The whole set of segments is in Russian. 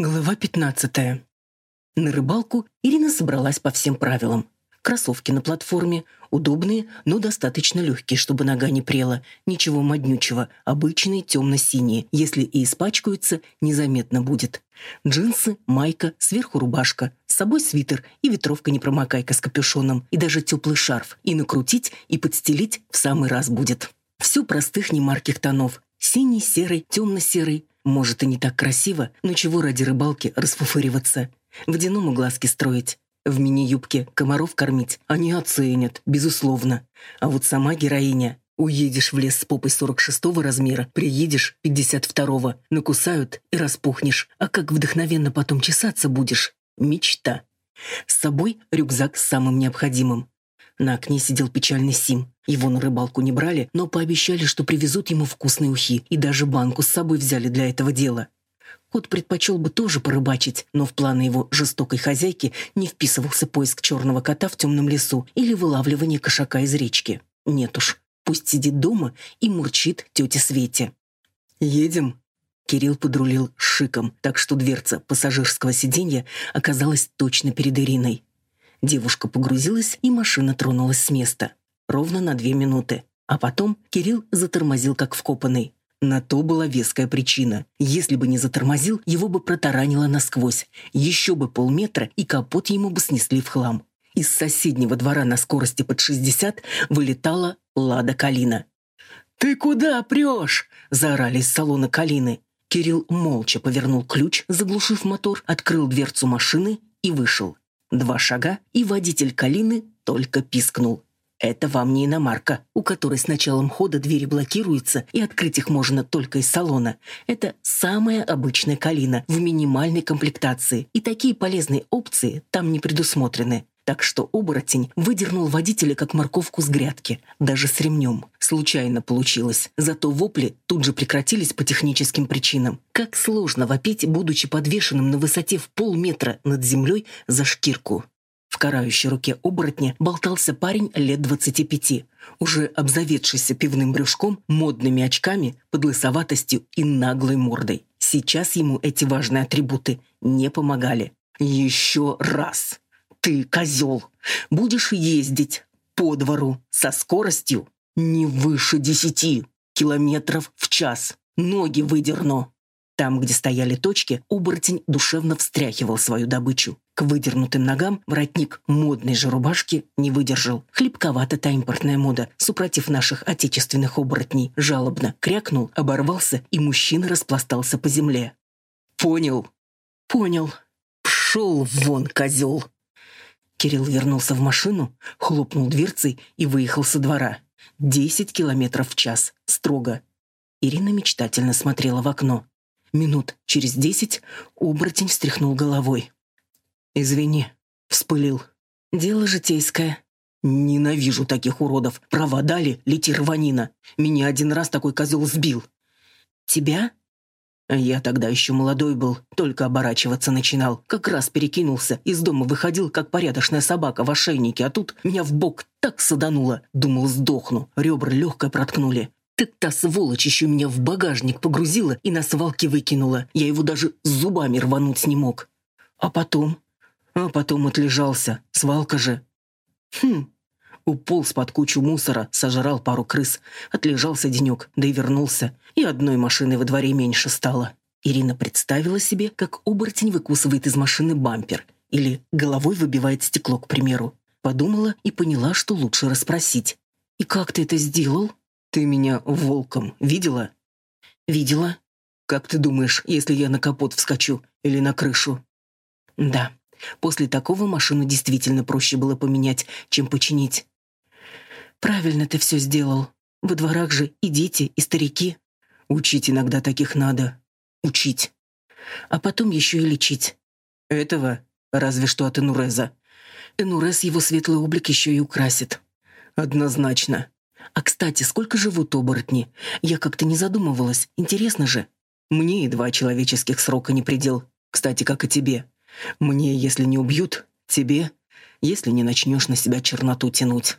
Глава 15. На рыбалку Ирина собралась по всем правилам. Кроссовки на платформе, удобные, но достаточно легкие, чтобы нога не прела, ничего моднючего, обычные темно-синие, если и испачкаются, незаметно будет. Джинсы, майка, сверху рубашка, с собой свитер и ветровка-непромокайка с капюшоном, и даже теплый шарф, и накрутить, и подстелить в самый раз будет. Все простых немарких тонов, синий, серый, темно-серый, может, и не так красиво, но чего ради рыбалки расфуфыриваться? Водяному глазки строить. В мини-юбке комаров кормить они оценят, безусловно. А вот сама героиня. Уедешь в лес с попой 46-го размера, приедешь 52-го, накусают и распухнешь. А как вдохновенно потом чесаться будешь? Мечта. С собой рюкзак с самым необходимым. На окне сидел печальный Сим. Его на рыбалку не брали, но пообещали, что привезут ему вкусные ухи, и даже банку с собой взяли для этого дела. Кот предпочел бы тоже порыбачить, но в планы его жестокой хозяйки не вписывался поиск черного кота в темном лесу или вылавливание кошака из речки. Нет уж, пусть сидит дома и мурчит тете Свете. «Едем?» Кирилл подрулил шиком, так что дверца пассажирского сиденья оказалась точно перед Ириной. Девушка погрузилась, и машина тронулась с места. Ровно на две минуты. А потом Кирилл затормозил как вкопанный. На то была веская причина. Если бы не затормозил, его бы протаранило насквозь. Еще бы полметра, и капот ему бы снесли в хлам. Из соседнего двора на скорости под 60 вылетала Лада Калина. «Ты куда прешь?» – заорали из салона Калины. Кирилл молча повернул ключ, заглушив мотор, открыл дверцу машины и вышел. Два шага, и водитель Калины только пискнул. Это вам не иномарка, у которой с началом хода двери блокируются, и открыть их можно только из салона. Это самая обычная Калина в минимальной комплектации, и такие полезные опции там не предусмотрены так что оборотень выдернул водителя как морковку с грядки, даже с ремнем. Случайно получилось. Зато вопли тут же прекратились по техническим причинам. Как сложно вопить, будучи подвешенным на высоте в полметра над землей за шкирку. В карающей руке оборотня болтался парень лет двадцати пяти, уже обзаведшийся пивным брюшком, модными очками, подлысоватостью и наглой мордой. Сейчас ему эти важные атрибуты не помогали. «Еще раз!» Ты, козел, будешь ездить по двору со скоростью не выше десяти километров в час. Ноги выдерну. Там, где стояли точки, оборотень душевно встряхивал свою добычу. К выдернутым ногам воротник модной же рубашки не выдержал. Хлебковата та импортная мода, супротив наших отечественных оборотней, жалобно крякнул, оборвался, и мужчина распластался по земле. «Понял?» «Понял. Пшел вон, козел!» Кирилл вернулся в машину, хлопнул дверцей и выехал со двора. Десять километров в час. Строго. Ирина мечтательно смотрела в окно. Минут через десять оборотень встряхнул головой. «Извини», — вспылил. «Дело житейское». «Ненавижу таких уродов. Права дали, лети рванина. Меня один раз такой козел сбил». «Тебя?» Я тогда еще молодой был, только оборачиваться начинал. Как раз перекинулся, из дома выходил, как порядочная собака в ошейнике, а тут меня в бок так садануло. Думал, сдохну. Ребра легко проткнули. Так та сволочь еще меня в багажник погрузила и на свалке выкинула. Я его даже зубами рвануть не мог. А потом? А потом отлежался. Свалка же. Хм. Уполз под кучу мусора, сожрал пару крыс. Отлежался денек, да и вернулся и одной машины во дворе меньше стало. Ирина представила себе, как оборотень выкусывает из машины бампер или головой выбивает стекло, к примеру. Подумала и поняла, что лучше расспросить. «И как ты это сделал?» «Ты меня волком видела?» «Видела». «Как ты думаешь, если я на капот вскочу или на крышу?» «Да, после такого машину действительно проще было поменять, чем починить». «Правильно ты все сделал. Во дворах же и дети, и старики». Учить иногда таких надо. Учить. А потом еще и лечить. Этого разве что от Энуреза. Энурез его светлый облик еще и украсит. Однозначно. А, кстати, сколько живут оборотни? Я как-то не задумывалась. Интересно же. Мне и два человеческих срока не предел. Кстати, как и тебе. Мне, если не убьют, тебе, если не начнешь на себя черноту тянуть.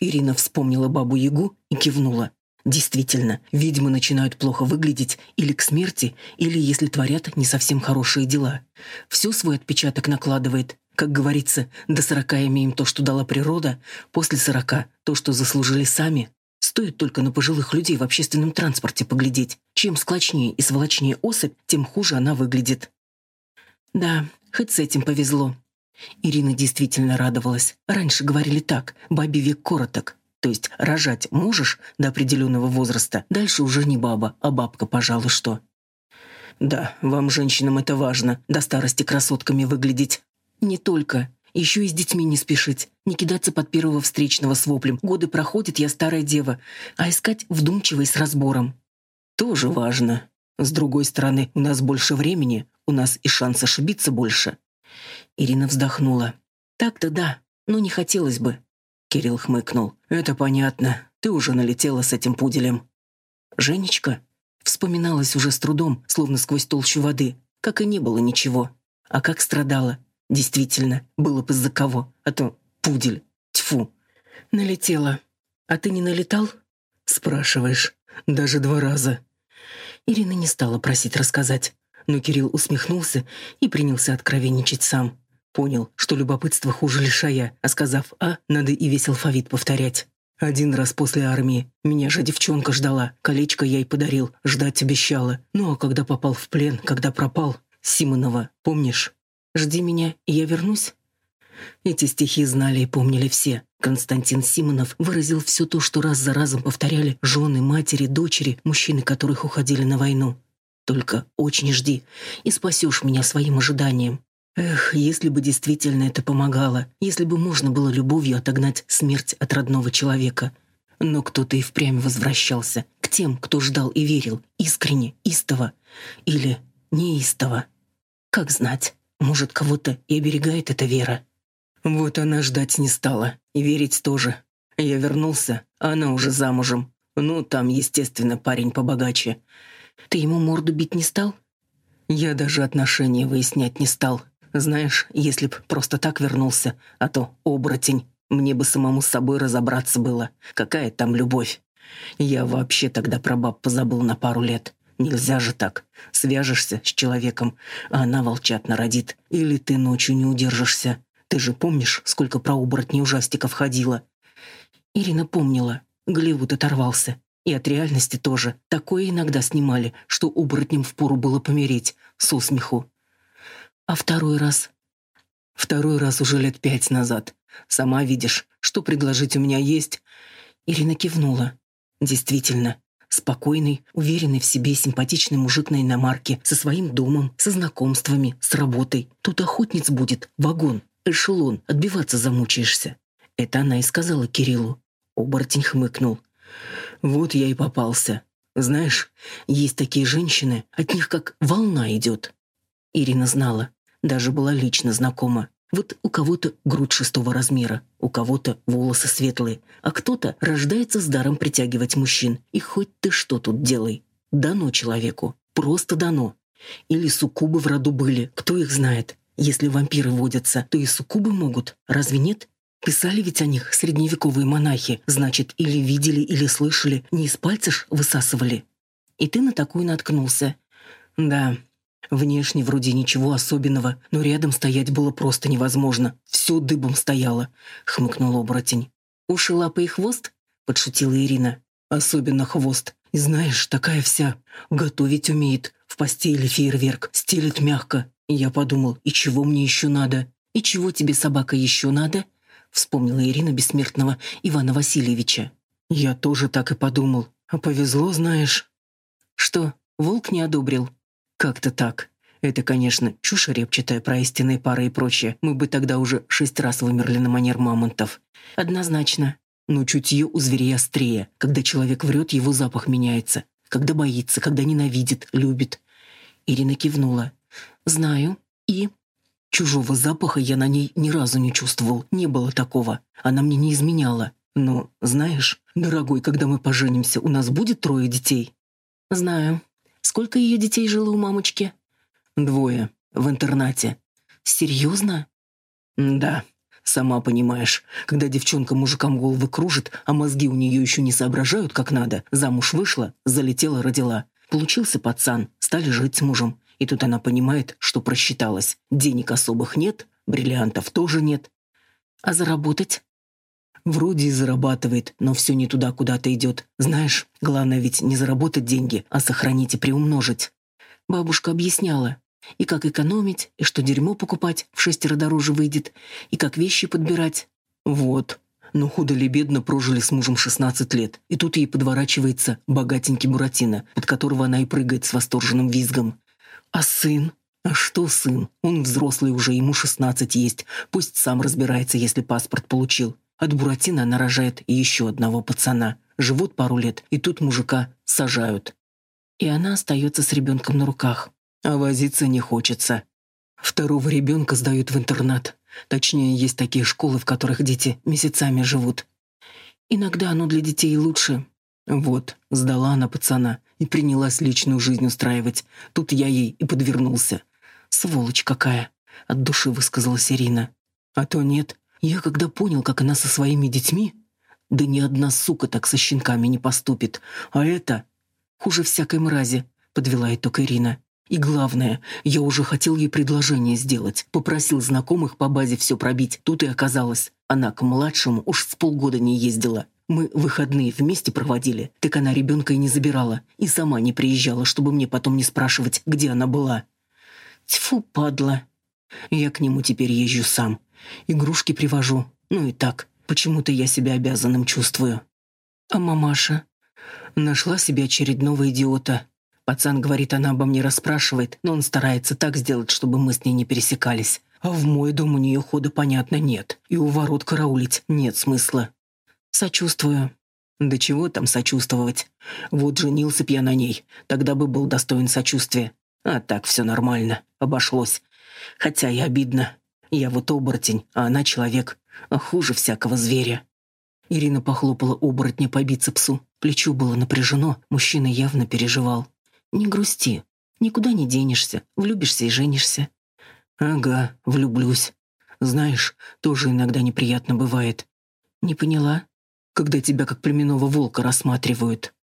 Ирина вспомнила бабу-ягу и кивнула. Действительно, ведьмы начинают плохо выглядеть или к смерти, или если творят не совсем хорошие дела. Все свой отпечаток накладывает. Как говорится, до сорока имеем то, что дала природа, после сорока — то, что заслужили сами. Стоит только на пожилых людей в общественном транспорте поглядеть. Чем склочнее и сволочнее особь, тем хуже она выглядит. Да, хоть с этим повезло. Ирина действительно радовалась. Раньше говорили так, бабе век короток. То есть рожать можешь до определенного возраста, дальше уже не баба, а бабка, пожалуй, что. Да, вам, женщинам, это важно, до старости красотками выглядеть. Не только. Еще и с детьми не спешить, не кидаться под первого встречного с воплем. Годы проходят, я старая дева, а искать вдумчиво с разбором. Тоже важно. С другой стороны, у нас больше времени, у нас и шанс ошибиться больше. Ирина вздохнула. Так-то да, но не хотелось бы. Кирилл хмыкнул. Это понятно. Ты уже налетела с этим пуделем. Женечка вспоминалась уже с трудом, словно сквозь толщу воды, как и не было ничего. А как страдала. Действительно, было бы из-за кого. А то пудель. Тьфу. Налетела. А ты не налетал? Спрашиваешь. Даже два раза. Ирина не стала просить рассказать, но Кирилл усмехнулся и принялся откровенничать сам. Понял, что любопытство хуже лишая, а сказав «а», надо и весь алфавит повторять. Один раз после армии. Меня же девчонка ждала. Колечко я ей подарил, ждать обещала. Ну а когда попал в плен, когда пропал, Симонова, помнишь? «Жди меня, я вернусь». Эти стихи знали и помнили все. Константин Симонов выразил все то, что раз за разом повторяли жены, матери, дочери, мужчины, которых уходили на войну. «Только очень жди, и спасешь меня своим ожиданием». Эх, если бы действительно это помогало, если бы можно было любовью отогнать смерть от родного человека. Но кто-то и впрямь возвращался к тем, кто ждал и верил, искренне, истово. Или неистово. Как знать. Может, кого-то и оберегает эта вера. Вот она ждать не стала. И верить тоже. Я вернулся, а она уже замужем. Ну, там, естественно, парень побогаче. Ты ему морду бить не стал? Я даже отношения выяснять не стал. Знаешь, если б просто так вернулся, а то оборотень, мне бы самому с собой разобраться было. Какая там любовь? Я вообще тогда про баб позабыл на пару лет. Нельзя же так. Свяжешься с человеком, а она волчат родит. Или ты ночью не удержишься. Ты же помнишь, сколько про оборотней ужастиков ходило? Ирина помнила. Голливуд оторвался. И от реальности тоже. Такое иногда снимали, что оборотням впору было помереть. Со смеху. А второй раз? Второй раз уже лет пять назад. Сама видишь, что предложить у меня есть. Ирина кивнула. Действительно, Спокойный, уверенный в себе симпатичный мужик на иномарке, со своим домом, со знакомствами, с работой. Тут охотниц будет, вагон, эшелон, отбиваться замучаешься. Это она и сказала Кириллу. Оборотень хмыкнул. Вот я и попался. Знаешь, есть такие женщины, от них как волна идет. Ирина знала, даже была лично знакома. Вот у кого-то грудь шестого размера, у кого-то волосы светлые, а кто-то рождается с даром притягивать мужчин. И хоть ты что тут делай, дано человеку, просто дано. Или суккубы в роду были, кто их знает. Если вампиры водятся, то и суккубы могут, разве нет? Писали ведь о них средневековые монахи, значит, или видели, или слышали, не из пальца ж высасывали. И ты на такую наткнулся. Да, Внешне вроде ничего особенного, но рядом стоять было просто невозможно. Все дыбом стояло, — хмыкнул оборотень. «Уши, лапы и хвост?» — подшутила Ирина. «Особенно хвост. Знаешь, такая вся. Готовить умеет. В постели фейерверк. Стелит мягко. Я подумал, и чего мне еще надо? И чего тебе, собака, еще надо?» — вспомнила Ирина бессмертного Ивана Васильевича. «Я тоже так и подумал. А повезло, знаешь». «Что, волк не одобрил?» Как-то так. Это, конечно, чушь репчатая про истинные пары и прочее. Мы бы тогда уже шесть раз вымерли на манер мамонтов. Однозначно. Но чутье у зверей острее. Когда человек врет, его запах меняется. Когда боится, когда ненавидит, любит. Ирина кивнула. «Знаю. И...» Чужого запаха я на ней ни разу не чувствовал. Не было такого. Она мне не изменяла. Но, знаешь, дорогой, когда мы поженимся, у нас будет трое детей? Знаю. Сколько ее детей жило у мамочки? Двое. В интернате. Серьезно? Да. Сама понимаешь, когда девчонка мужикам головы кружит, а мозги у нее еще не соображают как надо, замуж вышла, залетела, родила. Получился пацан, стали жить с мужем. И тут она понимает, что просчиталась. Денег особых нет, бриллиантов тоже нет. А заработать? Вроде и зарабатывает, но все не туда куда-то идет. Знаешь, главное ведь не заработать деньги, а сохранить и приумножить. Бабушка объясняла, и как экономить, и что дерьмо покупать в шестеро дороже выйдет, и как вещи подбирать. Вот. Но худо ли бедно прожили с мужем 16 лет, и тут ей подворачивается богатенький Буратино, под которого она и прыгает с восторженным визгом. А сын? А что сын? Он взрослый уже, ему 16 есть. Пусть сам разбирается, если паспорт получил. От Буратино она рожает еще одного пацана. Живут пару лет, и тут мужика сажают. И она остается с ребенком на руках а возиться не хочется. Второго ребенка сдают в интернат. Точнее, есть такие школы, в которых дети месяцами живут. Иногда оно для детей лучше. Вот, сдала она пацана и принялась личную жизнь устраивать. Тут я ей и подвернулся. Сволочь какая, от души высказалась Ирина. А то нет, я когда понял, как она со своими детьми... Да ни одна сука так со щенками не поступит. А это... Хуже всякой мрази, подвела итог Ирина. И главное, я уже хотел ей предложение сделать. Попросил знакомых по базе все пробить. Тут и оказалось. Она к младшему уж с полгода не ездила. Мы выходные вместе проводили. Так она ребенка и не забирала. И сама не приезжала, чтобы мне потом не спрашивать, где она была. Тьфу, падла. Я к нему теперь езжу сам. Игрушки привожу. Ну и так. Почему-то я себя обязанным чувствую. А мамаша? Нашла себе очередного идиота. Пацан говорит, она обо мне расспрашивает, но он старается так сделать, чтобы мы с ней не пересекались. А в мой дом у нее хода, понятно, нет. И у ворот караулить нет смысла. Сочувствую. Да чего там сочувствовать? Вот женился б я на ней, тогда бы был достоин сочувствия. А так все нормально, обошлось. Хотя и обидно. Я вот оборотень, а она человек. А хуже всякого зверя. Ирина похлопала оборотня по бицепсу. Плечо было напряжено, мужчина явно переживал. Не грусти. Никуда не денешься. Влюбишься и женишься. Ага, влюблюсь. Знаешь, тоже иногда неприятно бывает. Не поняла? Когда тебя как племенного волка рассматривают.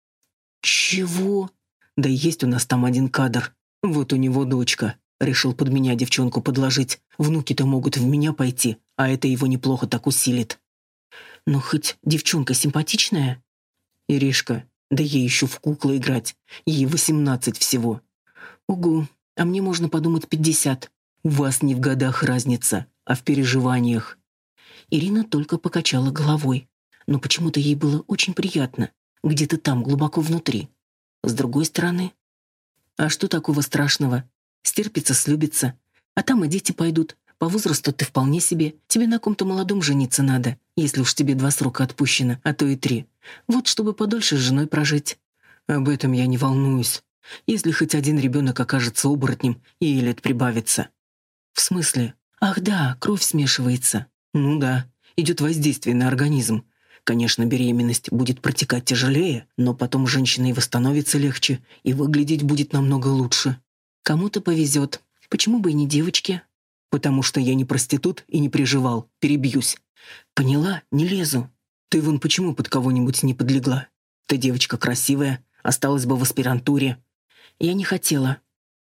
Чего? Да есть у нас там один кадр. Вот у него дочка. Решил под меня девчонку подложить. Внуки-то могут в меня пойти, а это его неплохо так усилит. Но хоть девчонка симпатичная? Иришка, да ей еще в куклы играть. Ей восемнадцать всего. Угу, а мне можно подумать пятьдесят. У вас не в годах разница, а в переживаниях. Ирина только покачала головой. Но почему-то ей было очень приятно. Где-то там, глубоко внутри. С другой стороны... А что такого страшного? Стерпится, слюбится. А там и дети пойдут. По возрасту ты вполне себе. Тебе на ком-то молодом жениться надо, если уж тебе два срока отпущено, а то и три. Вот чтобы подольше с женой прожить. Об этом я не волнуюсь. Если хоть один ребенок окажется оборотнем, ей лет прибавится. В смысле? Ах да, кровь смешивается. Ну да, идет воздействие на организм. Конечно, беременность будет протекать тяжелее, но потом женщина и восстановится легче, и выглядеть будет намного лучше. Кому-то повезет. Почему бы и не девочке? потому что я не проститут и не приживал, перебьюсь. Поняла? Не лезу. Ты вон почему под кого-нибудь не подлегла? Ты девочка красивая, осталась бы в аспирантуре. Я не хотела.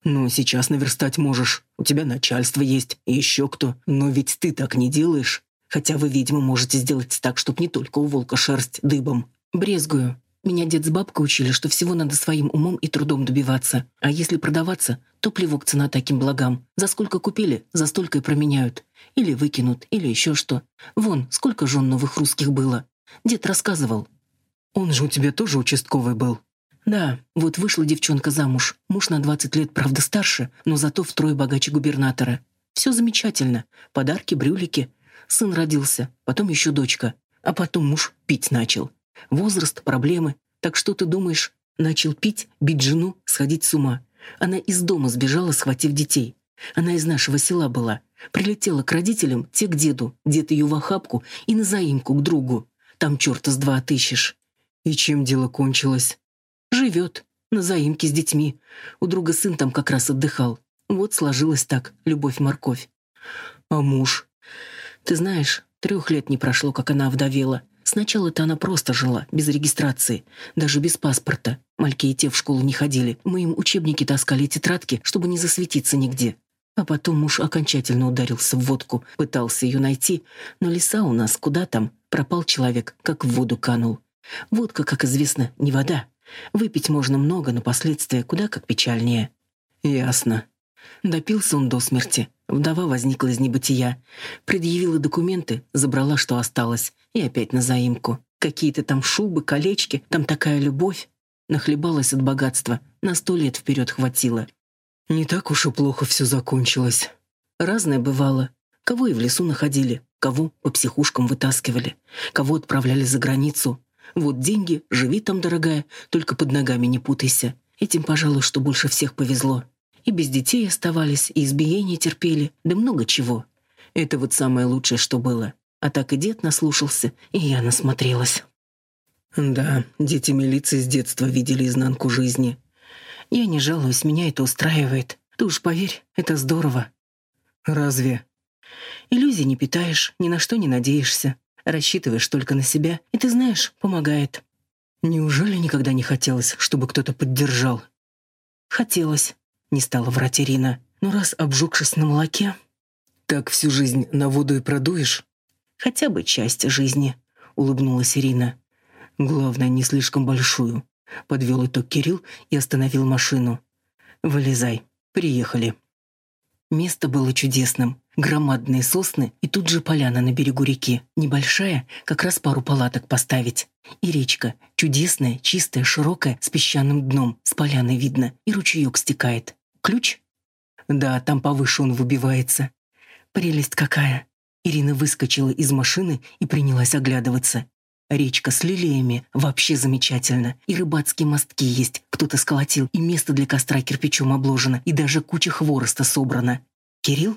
Ну, сейчас наверстать можешь. У тебя начальство есть, и еще кто. Но ведь ты так не делаешь. Хотя вы, видимо, можете сделать так, чтоб не только у волка шерсть дыбом. Брезгую. Меня дед с бабкой учили, что всего надо своим умом и трудом добиваться. А если продаваться, то плевок цена таким благам. За сколько купили, за столько и променяют. Или выкинут, или еще что. Вон, сколько жен новых русских было. Дед рассказывал. Он же у тебя тоже участковый был. Да, вот вышла девчонка замуж. Муж на 20 лет, правда, старше, но зато втрое богаче губернатора. Все замечательно. Подарки, брюлики. Сын родился, потом еще дочка. А потом муж пить начал. Возраст, проблемы. Так что ты думаешь? Начал пить, бить жену, сходить с ума. Она из дома сбежала, схватив детей. Она из нашего села была. Прилетела к родителям, те к деду. Дед ее в охапку и на заимку к другу. Там черта с два отыщешь. И чем дело кончилось? Живет. На заимке с детьми. У друга сын там как раз отдыхал. Вот сложилось так, любовь-морковь. А муж? Ты знаешь, трех лет не прошло, как она овдовела. Сначала-то она просто жила, без регистрации, даже без паспорта. Мальки и те в школу не ходили. Мы им учебники таскали тетрадки, чтобы не засветиться нигде. А потом муж окончательно ударился в водку, пытался ее найти, но леса у нас куда там, пропал человек, как в воду канул. Водка, как известно, не вода. Выпить можно много, но последствия куда как печальнее. Ясно. Допился он до смерти. Вдова возникла из небытия. Предъявила документы, забрала, что осталось, и опять на заимку. Какие-то там шубы, колечки, там такая любовь. Нахлебалась от богатства, на сто лет вперед хватило. Не так уж и плохо все закончилось. Разное бывало. Кого и в лесу находили, кого по психушкам вытаскивали, кого отправляли за границу. Вот деньги, живи там, дорогая, только под ногами не путайся. Этим, пожалуй, что больше всех повезло. И без детей оставались, и избиения терпели, да много чего. Это вот самое лучшее, что было. А так и дед наслушался, и я насмотрелась. Да, дети милиции с детства видели изнанку жизни. Я не жалуюсь, меня это устраивает. Ты уж поверь, это здорово. Разве? Иллюзий не питаешь, ни на что не надеешься. Рассчитываешь только на себя, и ты знаешь, помогает. Неужели никогда не хотелось, чтобы кто-то поддержал? Хотелось, не стала врать Ирина. Но раз обжегшись на молоке... Так всю жизнь на воду и продуешь? Хотя бы часть жизни, улыбнулась Ирина. Главное, не слишком большую. Подвел итог Кирилл и остановил машину. «Вылезай. Приехали». Место было чудесным. Громадные сосны и тут же поляна на берегу реки. Небольшая, как раз пару палаток поставить. И речка. Чудесная, чистая, широкая, с песчаным дном. С поляной видно. И ручеек стекает. Ключ? Да, там повыше он выбивается. Прелесть какая. Ирина выскочила из машины и принялась оглядываться. Речка с лилиями вообще замечательно. И рыбацкие мостки есть, кто-то сколотил, и место для костра кирпичом обложено, и даже куча хвороста собрана. Кирилл?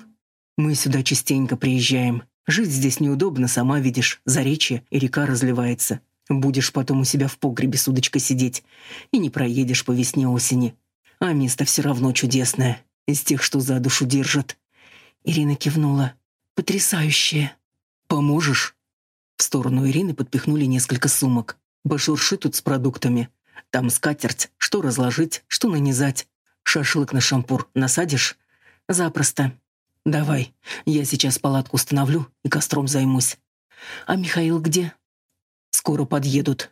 Мы сюда частенько приезжаем. Жить здесь неудобно, сама видишь. Заречье, и река разливается. Будешь потом у себя в погребе с удочкой сидеть. И не проедешь по весне-осени. А место все равно чудесное. Из тех, что за душу держат. Ирина кивнула. Потрясающее. Поможешь? В сторону Ирины подпихнули несколько сумок. Башурши тут с продуктами. Там скатерть, что разложить, что нанизать. Шашлык на шампур насадишь? Запросто. Давай, я сейчас палатку установлю и костром займусь. А Михаил где? Скоро подъедут.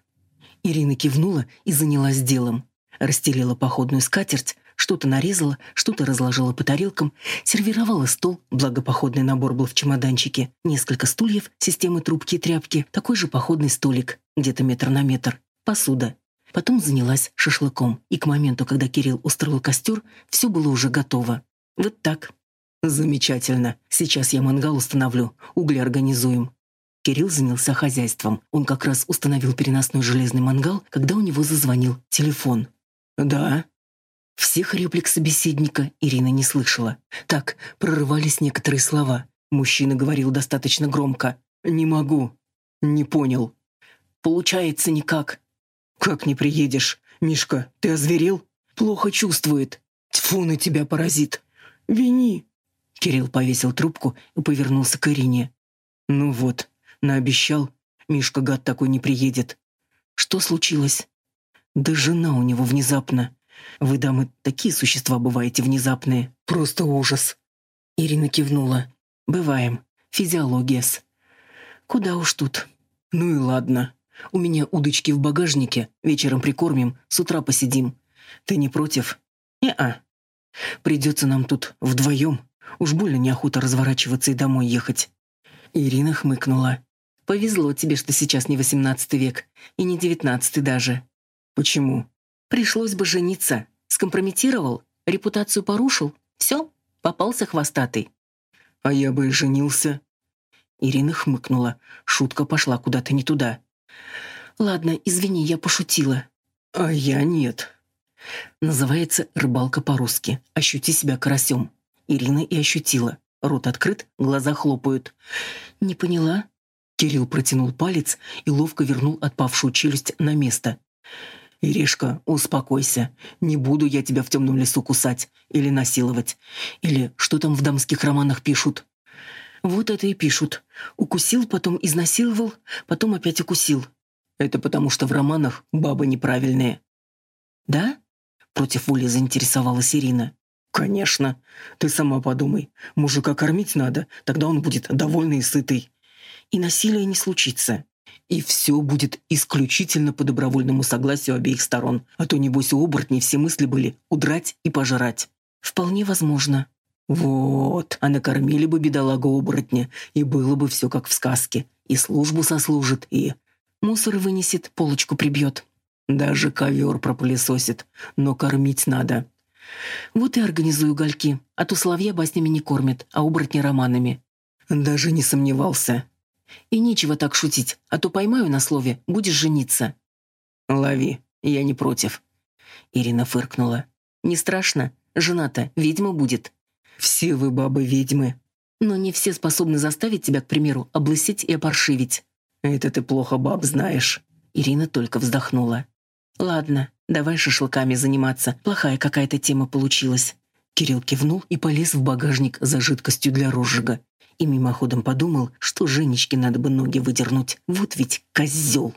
Ирина кивнула и занялась делом. Расстелила походную скатерть, что-то нарезала, что-то разложила по тарелкам, сервировала стол, благо походный набор был в чемоданчике, несколько стульев, системы трубки и тряпки, такой же походный столик, где-то метр на метр, посуда. Потом занялась шашлыком, и к моменту, когда Кирилл устроил костер, все было уже готово. Вот так. Замечательно. Сейчас я мангал установлю, угли организуем. Кирилл занялся хозяйством. Он как раз установил переносной железный мангал, когда у него зазвонил телефон. «Да», всех реплик собеседника Ирина не слышала. Так, прорывались некоторые слова. Мужчина говорил достаточно громко. «Не могу». «Не понял». «Получается никак». «Как не приедешь? Мишка, ты озверел?» «Плохо чувствует». «Тьфу на тебя, паразит!» «Вини!» Кирилл повесил трубку и повернулся к Ирине. «Ну вот, наобещал. Мишка, гад такой, не приедет». «Что случилось?» «Да жена у него внезапно. Вы, дамы, такие существа бываете внезапные. Просто ужас. Ирина кивнула. Бываем. Физиология-с. Куда уж тут. Ну и ладно. У меня удочки в багажнике. Вечером прикормим, с утра посидим. Ты не против? Не-а. Придется нам тут вдвоем. Уж больно неохота разворачиваться и домой ехать. Ирина хмыкнула. Повезло тебе, что сейчас не восемнадцатый век. И не девятнадцатый даже. Почему? Пришлось бы жениться. Скомпрометировал, репутацию порушил. Все, попался хвостатый. А я бы и женился. Ирина хмыкнула. Шутка пошла куда-то не туда. Ладно, извини, я пошутила. А я нет. Называется «Рыбалка по-русски». Ощути себя карасем. Ирина и ощутила. Рот открыт, глаза хлопают. «Не поняла?» Кирилл протянул палец и ловко вернул отпавшую челюсть на место. «Иришка, успокойся. Не буду я тебя в темном лесу кусать или насиловать. Или что там в дамских романах пишут?» Вот это и пишут. Укусил, потом изнасиловал, потом опять укусил. Это потому, что в романах бабы неправильные. Да? Против воли заинтересовалась Ирина. «Конечно. Ты сама подумай. Мужика кормить надо, тогда он будет довольный и сытый. И насилия не случится. И все будет исключительно по добровольному согласию обеих сторон. А то, небось, у оборотней все мысли были удрать и пожрать. Вполне возможно. Вот, а накормили бы бедолагу оборотня, и было бы все как в сказке. И службу сослужит, и... Мусор вынесет, полочку прибьет. Даже ковер пропылесосит, но кормить надо. Вот и организую гольки, а то соловья баснями не кормят, а оборотни романами. Даже не сомневался. И нечего так шутить, а то поймаю на слове, будешь жениться. Лови, я не против. Ирина фыркнула. Не страшно, жена-то ведьма будет. Все вы бабы ведьмы. Но не все способны заставить тебя, к примеру, облысеть и опоршивить. Это ты плохо баб знаешь. Ирина только вздохнула. Ладно, давай шашлыками заниматься. Плохая какая-то тема получилась. Кирилл кивнул и полез в багажник за жидкостью для розжига и мимоходом подумал, что Женечке надо бы ноги выдернуть. Вот ведь козел.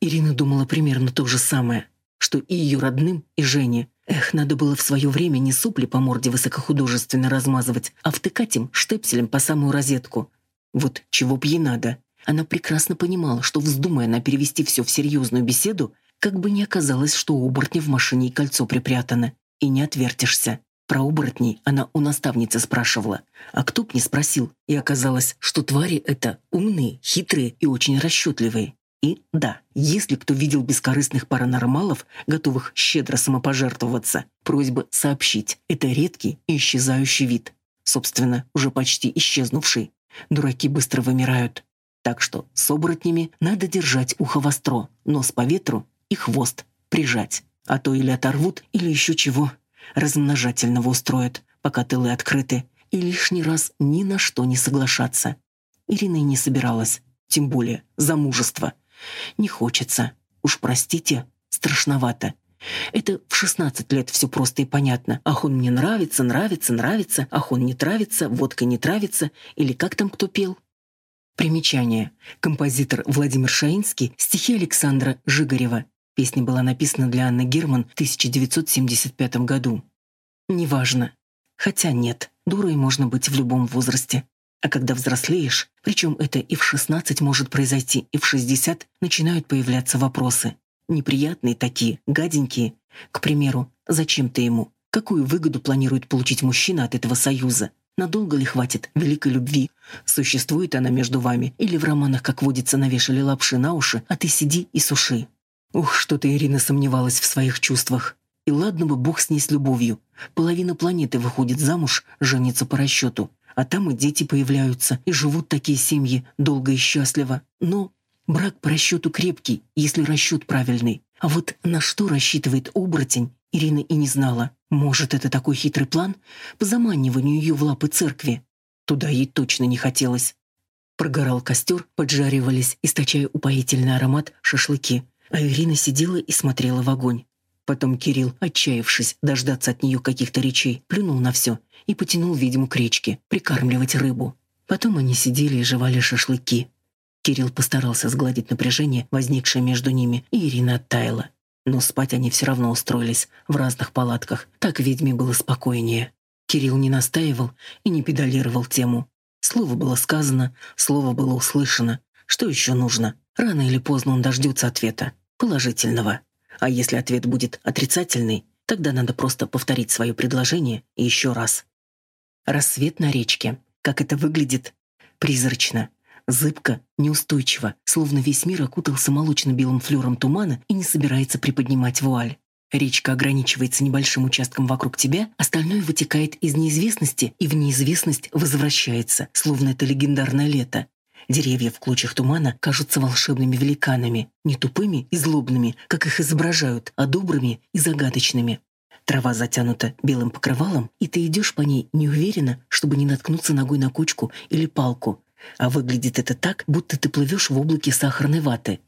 Ирина думала примерно то же самое, что и ее родным, и Жене. Эх, надо было в свое время не сопли по морде высокохудожественно размазывать, а втыкать им штепселем по самую розетку. Вот чего б ей надо. Она прекрасно понимала, что, вздумая она перевести все в серьезную беседу, как бы не оказалось, что у оборотня в машине и кольцо припрятано, и не отвертишься. Про оборотней она у наставницы спрашивала, а кто б не спросил, и оказалось, что твари это умные, хитрые и очень расчетливые. И да, если кто видел бескорыстных паранормалов, готовых щедро самопожертвоваться, просьба сообщить. Это редкий и исчезающий вид. Собственно, уже почти исчезнувший. Дураки быстро вымирают. Так что с оборотнями надо держать ухо востро, нос по ветру и хвост прижать. А то или оторвут, или еще чего размножательного устроят, пока тылы открыты, и лишний раз ни на что не соглашаться. Ирина и не собиралась, тем более замужество. Не хочется. Уж простите, страшновато. Это в 16 лет все просто и понятно. Ах, он мне нравится, нравится, нравится, ах, он не травится, водка не травится, или как там кто пел? Примечание. Композитор Владимир Шаинский, стихи Александра Жигарева. Песня была написана для Анны Герман в 1975 году. Неважно. Хотя нет, дурой можно быть в любом возрасте. А когда взрослеешь, причем это и в 16 может произойти, и в 60, начинают появляться вопросы. Неприятные такие, гаденькие. К примеру, зачем ты ему? Какую выгоду планирует получить мужчина от этого союза? Надолго ли хватит великой любви? Существует она между вами? Или в романах, как водится, навешали лапши на уши, а ты сиди и суши? Ух, что-то Ирина сомневалась в своих чувствах. И ладно бы бог с ней с любовью. Половина планеты выходит замуж, женится по расчету. А там и дети появляются, и живут такие семьи долго и счастливо. Но брак по расчету крепкий, если расчет правильный. А вот на что рассчитывает оборотень, Ирина и не знала. Может, это такой хитрый план по заманиванию ее в лапы церкви? Туда ей точно не хотелось. Прогорал костер, поджаривались, источая упоительный аромат шашлыки. А Ирина сидела и смотрела в огонь. Потом Кирилл, отчаявшись дождаться от нее каких-то речей, плюнул на все и потянул ведьму к речке, прикармливать рыбу. Потом они сидели и жевали шашлыки. Кирилл постарался сгладить напряжение, возникшее между ними, и Ирина оттаяла. Но спать они все равно устроились в разных палатках. Так ведьме было спокойнее. Кирилл не настаивал и не педалировал тему. Слово было сказано, слово было услышано. Что еще нужно? Рано или поздно он дождется ответа положительного. А если ответ будет отрицательный, тогда надо просто повторить свое предложение еще раз. Рассвет на речке. Как это выглядит? Призрачно, зыбко, неустойчиво, словно весь мир окутался молочно-белым флером тумана и не собирается приподнимать вуаль. Речка ограничивается небольшим участком вокруг тебя, остальное вытекает из неизвестности и в неизвестность возвращается, словно это легендарное лето, Деревья в клочьях тумана кажутся волшебными великанами, не тупыми и злобными, как их изображают, а добрыми и загадочными. Трава затянута белым покрывалом, и ты идешь по ней неуверенно, чтобы не наткнуться ногой на кочку или палку. А выглядит это так, будто ты плывешь в облаке сахарной ваты.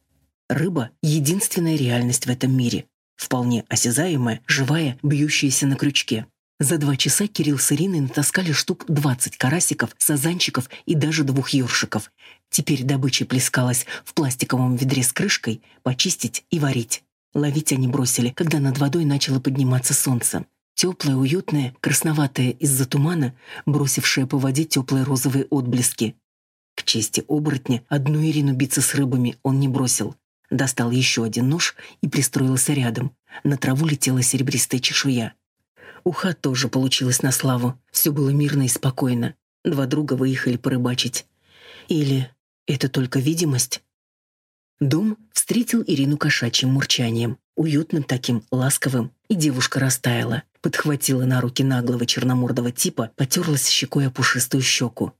Рыба — единственная реальность в этом мире. Вполне осязаемая, живая, бьющаяся на крючке. За два часа Кирилл с Ириной натаскали штук двадцать карасиков, сазанчиков и даже двух ёршиков. Теперь добыча плескалась в пластиковом ведре с крышкой, почистить и варить. Ловить они бросили, когда над водой начало подниматься солнце. Теплое, уютное, красноватое из-за тумана, бросившее по воде теплые розовые отблески. К чести оборотня, одну Ирину биться с рыбами он не бросил. Достал еще один нож и пристроился рядом. На траву летела серебристая чешуя. Уха тоже получилась на славу. Все было мирно и спокойно. Два друга выехали порыбачить. Или это только видимость? Дом встретил Ирину кошачьим мурчанием, уютным таким, ласковым, и девушка растаяла, подхватила на руки наглого черномордого типа, потерлась щекой о пушистую щеку.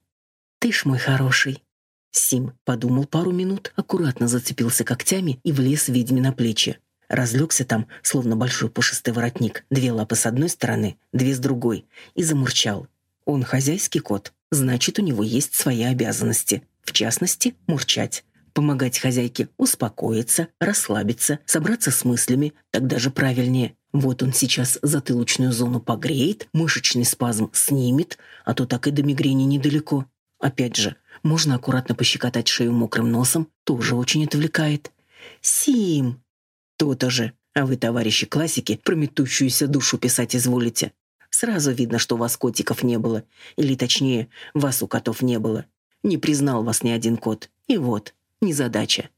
«Ты ж мой хороший». Сим подумал пару минут, аккуратно зацепился когтями и влез ведьме на плечи. Разлегся там, словно большой пушистый воротник, две лапы с одной стороны, две с другой, и замурчал. Он хозяйский кот, значит, у него есть свои обязанности. В частности, мурчать. Помогать хозяйке успокоиться, расслабиться, собраться с мыслями, так даже правильнее. Вот он сейчас затылочную зону погреет, мышечный спазм снимет, а то так и до мигрени недалеко. Опять же, можно аккуратно пощекотать шею мокрым носом, тоже очень отвлекает. Сим! То-то же. А вы, товарищи классики, про метущуюся душу писать изволите. Сразу видно, что у вас котиков не было. Или, точнее, вас у котов не было. Не признал вас ни один кот. И вот, незадача.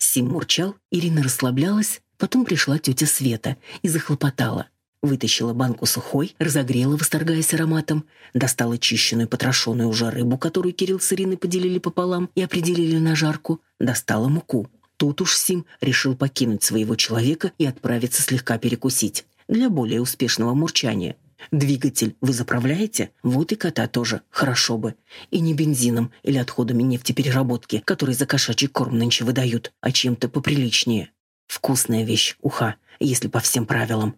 Сим мурчал, Ирина расслаблялась, потом пришла тетя Света и захлопотала. Вытащила банку сухой, разогрела, восторгаясь ароматом, достала чищенную потрошенную уже рыбу, которую Кирилл с Ириной поделили пополам и определили на жарку, достала муку. Тут уж Сим решил покинуть своего человека и отправиться слегка перекусить. Для более успешного мурчания. Двигатель вы заправляете? Вот и кота тоже. Хорошо бы. И не бензином или отходами нефтепереработки, которые за кошачий корм нынче выдают, а чем-то поприличнее. Вкусная вещь, уха, если по всем правилам.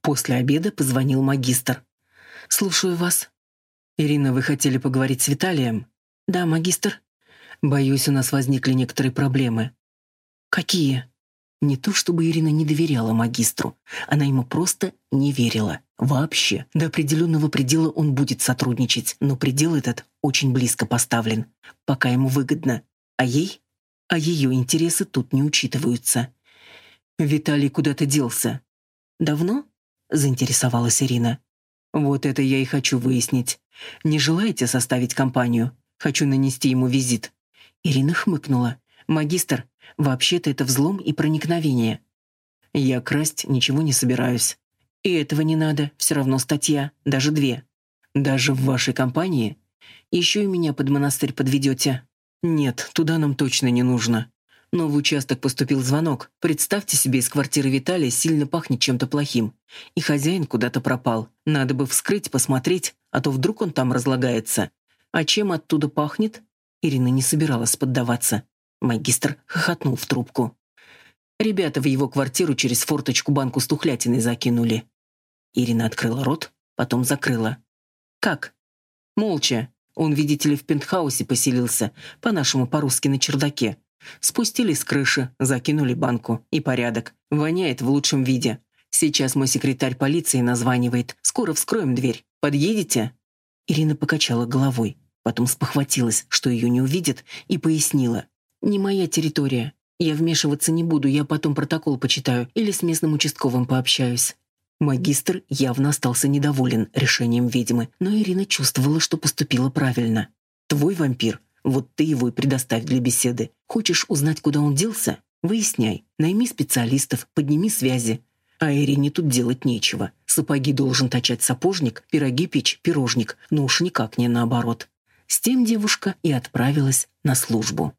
После обеда позвонил магистр. «Слушаю вас». «Ирина, вы хотели поговорить с Виталием?» «Да, магистр». «Боюсь, у нас возникли некоторые проблемы». «Какие?» Не то чтобы Ирина не доверяла магистру, она ему просто не верила. Вообще, до определенного предела он будет сотрудничать, но предел этот очень близко поставлен, пока ему выгодно. А ей? А ее интересы тут не учитываются. Виталий куда-то делся. Давно? заинтересовалась Ирина. Вот это я и хочу выяснить. Не желаете составить компанию? Хочу нанести ему визит. Ирина хмыкнула. Магистр, вообще-то это взлом и проникновение. Я красть ничего не собираюсь. И этого не надо, все равно статья, даже две. Даже в вашей компании? Еще и меня под монастырь подведете. Нет, туда нам точно не нужно. Но в участок поступил звонок. Представьте себе, из квартиры Виталия сильно пахнет чем-то плохим. И хозяин куда-то пропал. Надо бы вскрыть, посмотреть, а то вдруг он там разлагается. А чем оттуда пахнет? Ирина не собиралась поддаваться. Магистр хохотнул в трубку. Ребята в его квартиру через форточку банку с тухлятиной закинули. Ирина открыла рот, потом закрыла. «Как?» «Молча. Он, видите ли, в пентхаусе поселился, по-нашему по-русски на чердаке. Спустили с крыши, закинули банку. И порядок. Воняет в лучшем виде. Сейчас мой секретарь полиции названивает. Скоро вскроем дверь. Подъедете?» Ирина покачала головой. Потом спохватилась, что ее не увидят, и пояснила. «Не моя территория. Я вмешиваться не буду, я потом протокол почитаю или с местным участковым пообщаюсь». Магистр явно остался недоволен решением ведьмы, но Ирина чувствовала, что поступила правильно. «Твой вампир вот ты его и предоставь для беседы. Хочешь узнать, куда он делся? Выясняй. Найми специалистов, подними связи. А Ирине тут делать нечего. Сапоги должен точать сапожник, пироги печь пирожник, но уж никак не наоборот. С тем девушка и отправилась на службу.